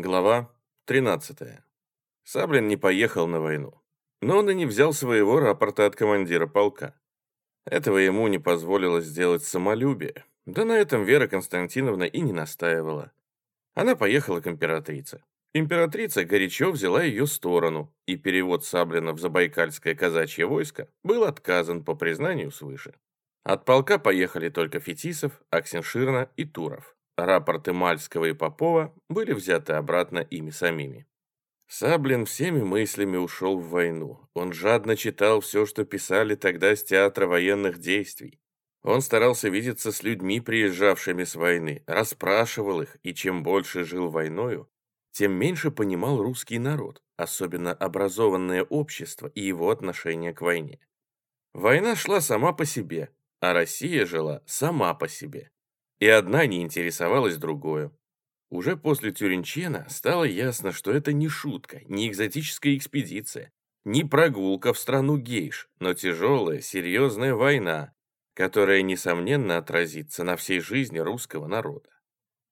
Глава 13. Саблин не поехал на войну, но он и не взял своего рапорта от командира полка. Этого ему не позволило сделать самолюбие, да на этом Вера Константиновна и не настаивала. Она поехала к императрице. Императрица горячо взяла ее сторону, и перевод Саблина в Забайкальское казачье войско был отказан по признанию свыше. От полка поехали только Фетисов, Аксенширна и Туров. Рапорты Мальского и Попова были взяты обратно ими самими. Саблин всеми мыслями ушел в войну. Он жадно читал все, что писали тогда с театра военных действий. Он старался видеться с людьми, приезжавшими с войны, расспрашивал их, и чем больше жил войною, тем меньше понимал русский народ, особенно образованное общество и его отношение к войне. Война шла сама по себе, а Россия жила сама по себе и одна не интересовалась другой. Уже после Тюринчена стало ясно, что это не шутка, не экзотическая экспедиция, не прогулка в страну гейш, но тяжелая, серьезная война, которая, несомненно, отразится на всей жизни русского народа.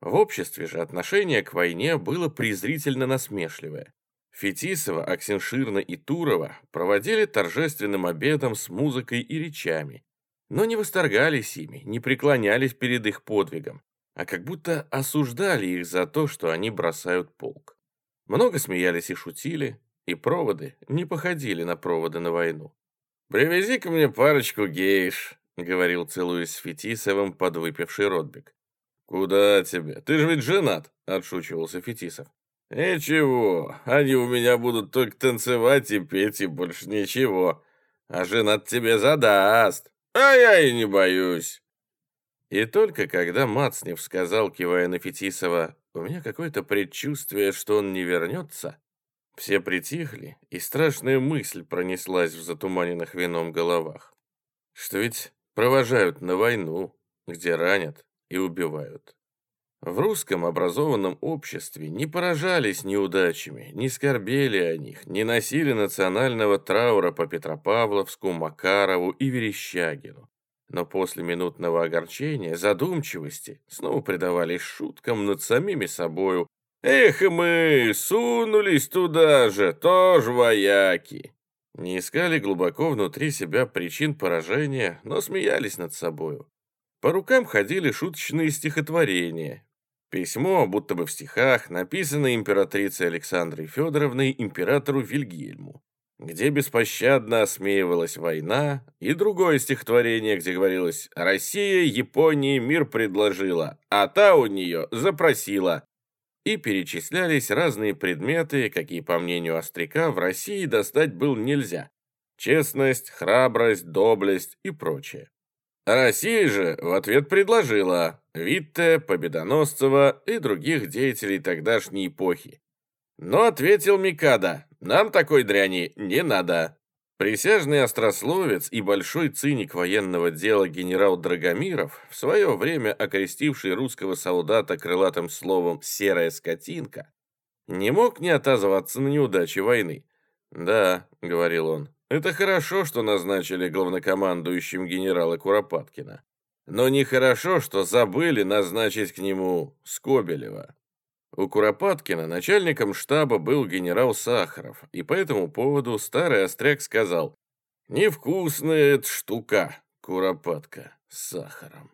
В обществе же отношение к войне было презрительно насмешливое. Фетисова, Аксенширна и Турова проводили торжественным обедом с музыкой и речами, но не восторгались ими, не преклонялись перед их подвигом, а как будто осуждали их за то, что они бросают полк. Много смеялись и шутили, и проводы не походили на проводы на войну. «Привези-ка мне парочку гейш», — говорил, целуясь с Фетисовым подвыпивший Ротбек. «Куда тебе? Ты же ведь женат», — отшучивался Фетисов. «Ничего, они у меня будут только танцевать и петь, и больше ничего. А женат тебе задаст». А я и не боюсь. И только когда Мацнев сказал, кивая на Фетисова, «У меня какое-то предчувствие, что он не вернется», все притихли, и страшная мысль пронеслась в затуманенных вином головах. Что ведь провожают на войну, где ранят и убивают. В русском образованном обществе не поражались неудачами, не скорбели о них, не носили национального траура по Петропавловску, Макарову и Верещагину. Но после минутного огорчения, задумчивости, снова предавались шуткам над самими собою. «Эх, мы сунулись туда же, тоже вояки!» Не искали глубоко внутри себя причин поражения, но смеялись над собою. По рукам ходили шуточные стихотворения. Письмо, будто бы в стихах, написанное императрицей Александрой Федоровной императору Вильгельму, где беспощадно осмеивалась война, и другое стихотворение, где говорилось «Россия Японии мир предложила, а та у нее запросила». И перечислялись разные предметы, какие, по мнению Остряка, в России достать было нельзя. Честность, храбрость, доблесть и прочее. Россия же в ответ предложила Витте, Победоносцева и других деятелей тогдашней эпохи. Но ответил Микада, нам такой дряни не надо. Присяжный острословец и большой циник военного дела генерал Драгомиров, в свое время окрестивший русского солдата крылатым словом «серая скотинка», не мог не отозваться на неудачи войны. «Да», — говорил он, это хорошо, что назначили главнокомандующим генерала Куропаткина. Но нехорошо, что забыли назначить к нему Скобелева. У Куропаткина начальником штаба был генерал Сахаров, и по этому поводу старый остряк сказал «Невкусная эта штука, Куропатка, с сахаром».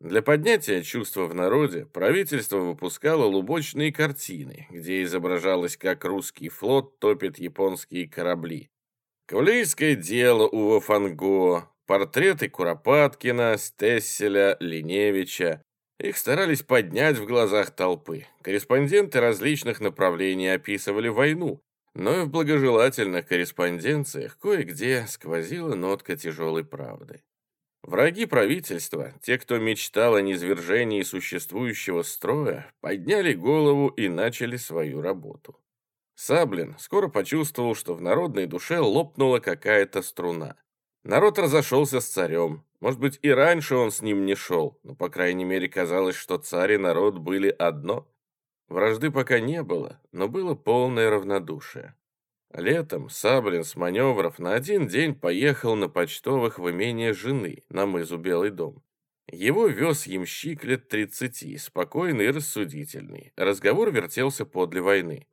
Для поднятия чувства в народе правительство выпускало лубочные картины, где изображалось, как русский флот топит японские корабли. Кавалерийское дело у Вафанго, портреты Куропаткина, Стесселя, Линевича. Их старались поднять в глазах толпы. Корреспонденты различных направлений описывали войну, но и в благожелательных корреспонденциях кое-где сквозила нотка тяжелой правды. Враги правительства, те, кто мечтал о низвержении существующего строя, подняли голову и начали свою работу. Саблин скоро почувствовал, что в народной душе лопнула какая-то струна. Народ разошелся с царем. Может быть, и раньше он с ним не шел, но, по крайней мере, казалось, что царь и народ были одно. Вражды пока не было, но было полное равнодушие. Летом Саблин с маневров на один день поехал на почтовых в имение жены на мызу Белый дом. Его вез ямщик лет тридцати, спокойный и рассудительный. Разговор вертелся подле войны.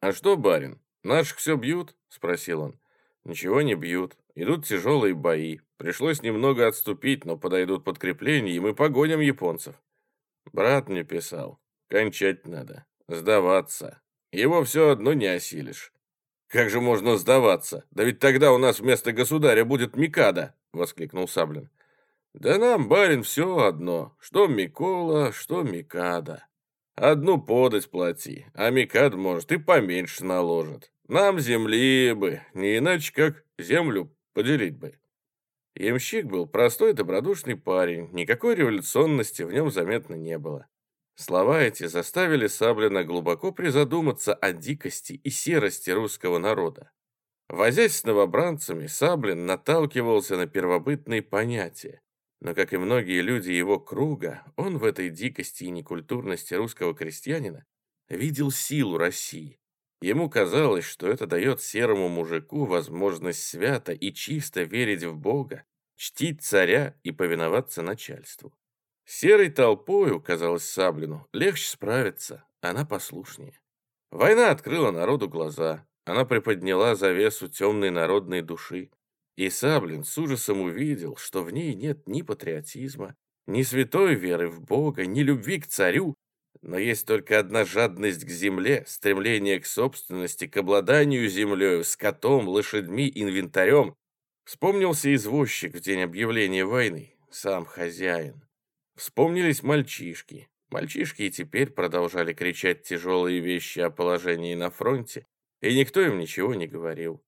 «А что, барин, наших все бьют?» — спросил он. «Ничего не бьют. Идут тяжелые бои. Пришлось немного отступить, но подойдут подкрепления, и мы погоним японцев». Брат мне писал. «Кончать надо. Сдаваться. Его все одно не осилишь». «Как же можно сдаваться? Да ведь тогда у нас вместо государя будет Микада!» — воскликнул Саблин. «Да нам, барин, все одно. Что Микола, что Микада. Одну подать плати, а Микад, может, и поменьше наложит. Нам земли бы, не иначе как землю поделить бы». Ямщик был простой добродушный парень, никакой революционности в нем заметно не было. Слова эти заставили Саблина глубоко призадуматься о дикости и серости русского народа. Возясь с новобранцами, Саблин наталкивался на первобытные понятия, но, как и многие люди его круга, он в этой дикости и некультурности русского крестьянина видел силу России. Ему казалось, что это дает серому мужику возможность свято и чисто верить в Бога, чтить царя и повиноваться начальству. Серой толпою, казалось Саблину, легче справиться, она послушнее. Война открыла народу глаза, она приподняла завесу темной народной души, и Саблин с ужасом увидел, что в ней нет ни патриотизма, ни святой веры в Бога, ни любви к царю, но есть только одна жадность к земле, стремление к собственности, к обладанию землею, скотом, лошадьми, инвентарем. Вспомнился извозчик в день объявления войны, сам хозяин. Вспомнились мальчишки. Мальчишки и теперь продолжали кричать тяжелые вещи о положении на фронте, и никто им ничего не говорил.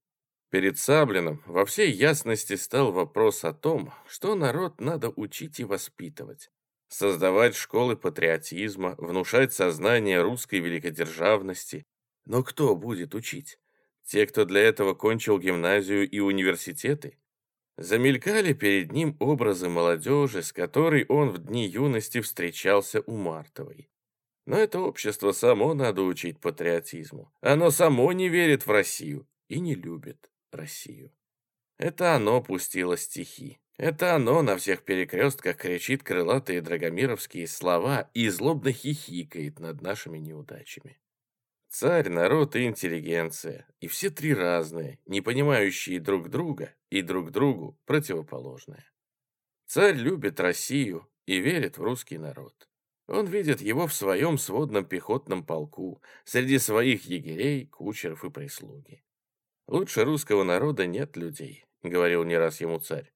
Перед Саблиным во всей ясности стал вопрос о том, что народ надо учить и воспитывать. Создавать школы патриотизма, внушать сознание русской великодержавности. Но кто будет учить? Те, кто для этого кончил гимназию и университеты? Замелькали перед ним образы молодежи, с которой он в дни юности встречался у Мартовой. Но это общество само надо учить патриотизму. Оно само не верит в Россию и не любит Россию. Это оно пустило стихи. Это оно на всех перекрестках кричит крылатые драгомировские слова и злобно хихикает над нашими неудачами. Царь, народ и интеллигенция. И все три разные, не понимающие друг друга и друг другу противоположные. Царь любит Россию и верит в русский народ. Он видит его в своем сводном пехотном полку, среди своих егерей, кучеров и прислуги. «Лучше русского народа нет людей», — говорил не раз ему царь.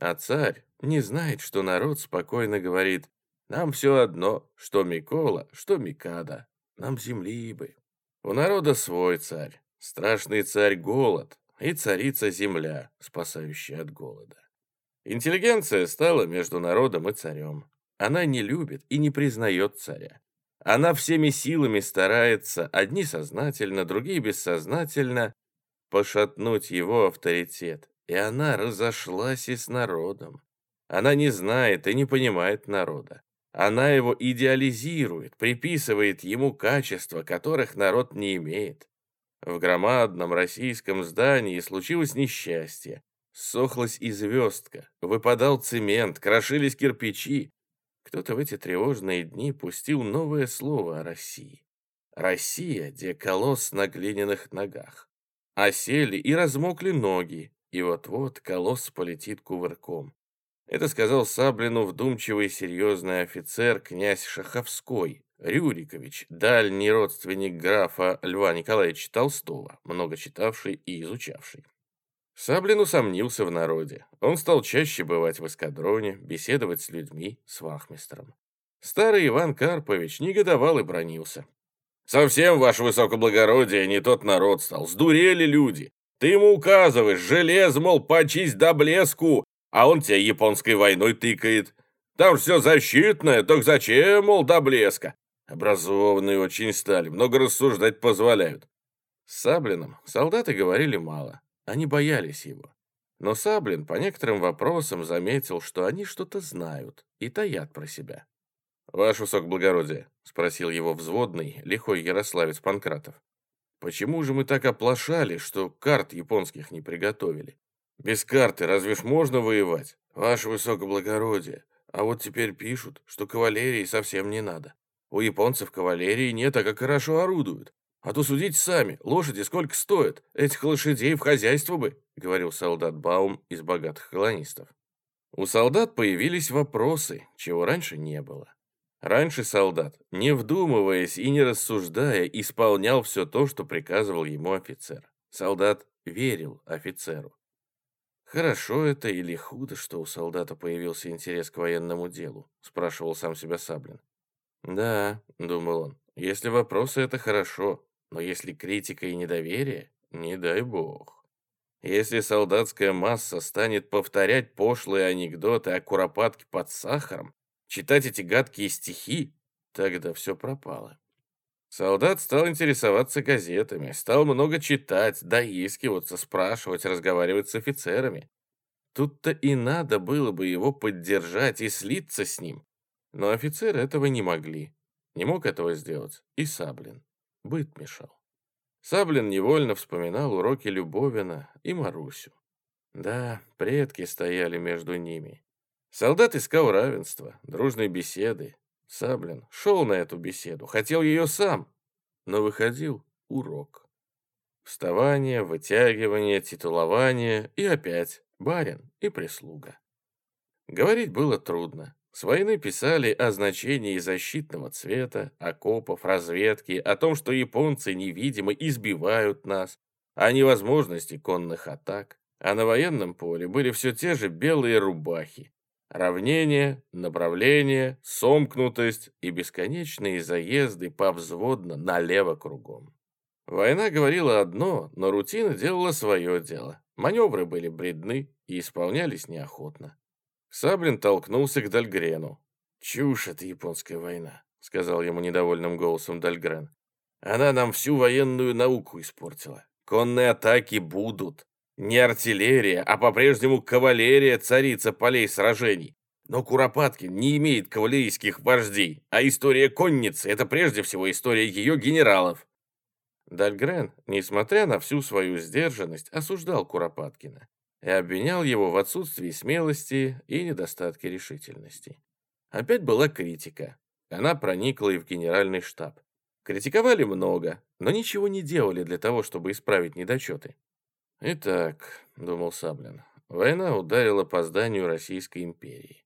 А царь не знает, что народ спокойно говорит, «Нам все одно, что Микола, что Микада, нам земли бы». У народа свой царь, страшный царь голод и царица земля, спасающая от голода. Интеллигенция стала между народом и царем. Она не любит и не признает царя. Она всеми силами старается, одни сознательно, другие бессознательно, пошатнуть его авторитет. И она разошлась и с народом. Она не знает и не понимает народа. Она его идеализирует, приписывает ему качества, которых народ не имеет. В громадном российском здании случилось несчастье. Сохлась и звездка, выпадал цемент, крошились кирпичи. Кто-то в эти тревожные дни пустил новое слово о России. Россия, где колосс на глиняных ногах. Осели и размокли ноги, и вот-вот колосс полетит кувырком. Это сказал Саблину вдумчивый серьезный офицер князь Шаховской, Рюрикович, дальний родственник графа Льва Николаевича Толстого, много читавший и изучавший. Саблин усомнился в народе. Он стал чаще бывать в эскадроне, беседовать с людьми, с вахмистром. Старый Иван Карпович негодовал и бронился. «Совсем, ваше высокоблагородие, не тот народ стал. Сдурели люди. Ты ему указываешь, желез, мол, почисть до блеску, а он тебя японской войной тыкает. Там все защитное, так зачем, мол, до блеска? Образованные очень стали, много рассуждать позволяют. С Саблиным солдаты говорили мало, они боялись его. Но Саблин по некоторым вопросам заметил, что они что-то знают и таят про себя. «Ваш высокоблагородие», — спросил его взводный, лихой ярославец Панкратов. «Почему же мы так оплошали, что карт японских не приготовили? Без карты разве ж можно воевать? Ваше высокоблагородие, А вот теперь пишут, что кавалерии совсем не надо. У японцев кавалерии нет, а как хорошо орудуют. А то судите сами, лошади сколько стоят. Этих лошадей в хозяйство бы, говорил солдат Баум из богатых колонистов. У солдат появились вопросы, чего раньше не было. Раньше солдат, не вдумываясь и не рассуждая, исполнял все то, что приказывал ему офицер. Солдат верил офицеру. «Хорошо это или худо, что у солдата появился интерес к военному делу?» – спрашивал сам себя Саблин. «Да», – думал он, – «если вопросы – это хорошо, но если критика и недоверие, не дай бог». Если солдатская масса станет повторять пошлые анекдоты о куропатке под сахаром, читать эти гадкие стихи, тогда все пропало. Солдат стал интересоваться газетами, стал много читать, доискиваться, спрашивать, разговаривать с офицерами. Тут-то и надо было бы его поддержать и слиться с ним. Но офицеры этого не могли. Не мог этого сделать и Саблин. Быт мешал. Саблин невольно вспоминал уроки Любовина и Марусю. Да, предки стояли между ними. Солдат искал равенства, дружной беседы. Саблин шел на эту беседу, хотел ее сам, но выходил урок. Вставание, вытягивание, титулование и опять барин и прислуга. Говорить было трудно. С войны писали о значении защитного цвета, окопов, разведки, о том, что японцы невидимо избивают нас, о невозможности конных атак. А на военном поле были все те же белые рубахи, Равнение, направление, сомкнутость и бесконечные заезды повзводно налево кругом. Война говорила одно, но рутина делала свое дело. Маневры были бредны и исполнялись неохотно. Саблин толкнулся к Дальгрену. «Чушь это японская война», — сказал ему недовольным голосом Дальгрен. «Она нам всю военную науку испортила. Конные атаки будут. Не артиллерия, а по-прежнему кавалерия царица полей сражений. Но Куропаткин не имеет кавалерийских вождей, а история конницы – это прежде всего история ее генералов. Дальгрен, несмотря на всю свою сдержанность, осуждал Куропаткина и обвинял его в отсутствии смелости и недостатке решительности. Опять была критика. Она проникла и в генеральный штаб. Критиковали много, но ничего не делали для того, чтобы исправить недочеты. «Итак», — думал Саблин, — «война ударила по зданию Российской империи.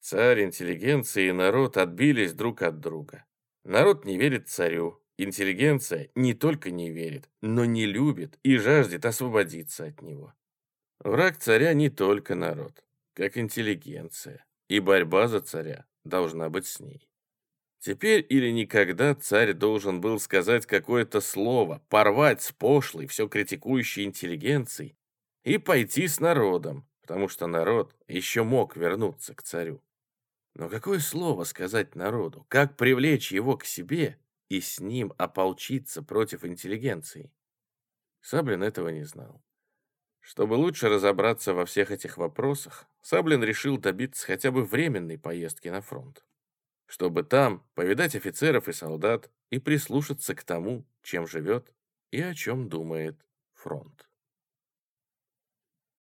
Царь, интеллигенция и народ отбились друг от друга. Народ не верит царю, интеллигенция не только не верит, но не любит и жаждет освободиться от него. Враг царя не только народ, как интеллигенция, и борьба за царя должна быть с ней. Теперь или никогда царь должен был сказать какое-то слово, порвать с пошлой, все критикующей интеллигенцией и пойти с народом, потому что народ еще мог вернуться к царю. Но какое слово сказать народу? Как привлечь его к себе и с ним ополчиться против интеллигенции? Саблин этого не знал. Чтобы лучше разобраться во всех этих вопросах, Саблин решил добиться хотя бы временной поездки на фронт чтобы там повидать офицеров и солдат и прислушаться к тому, чем живет и о чем думает фронт.